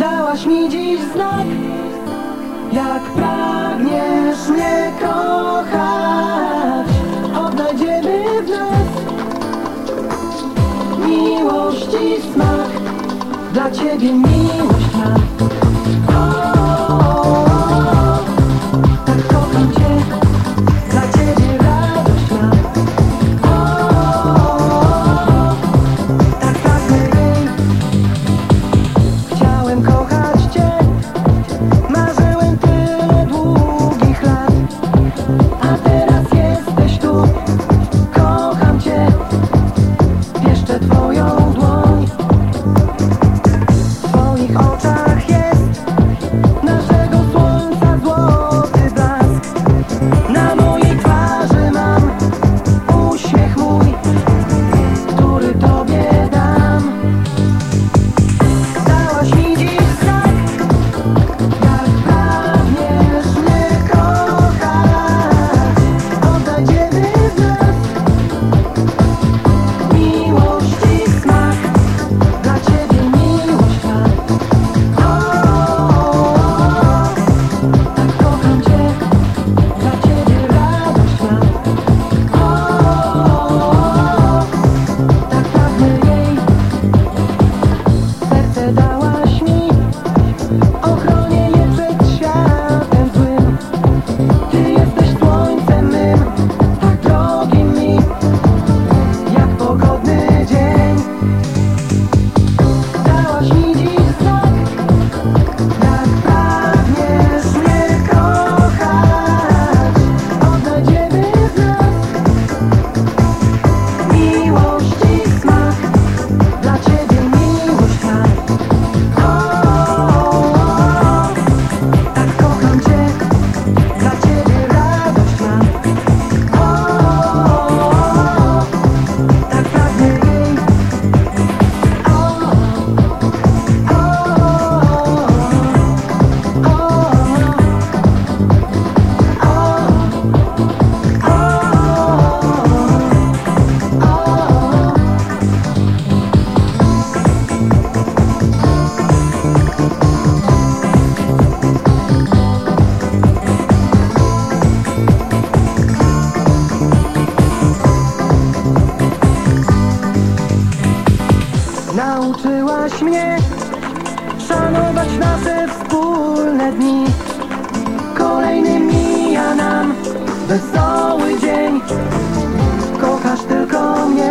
Dałaś mi dziś znak, jak pragniesz mnie kochać. Odnajdziemy w nas miłości smak, dla ciebie miłość. the dawa nauczyłaś mnie Szanować nasze wspólne dni. Kolejny mija nam wesoły dzień. Kochasz tylko mnie.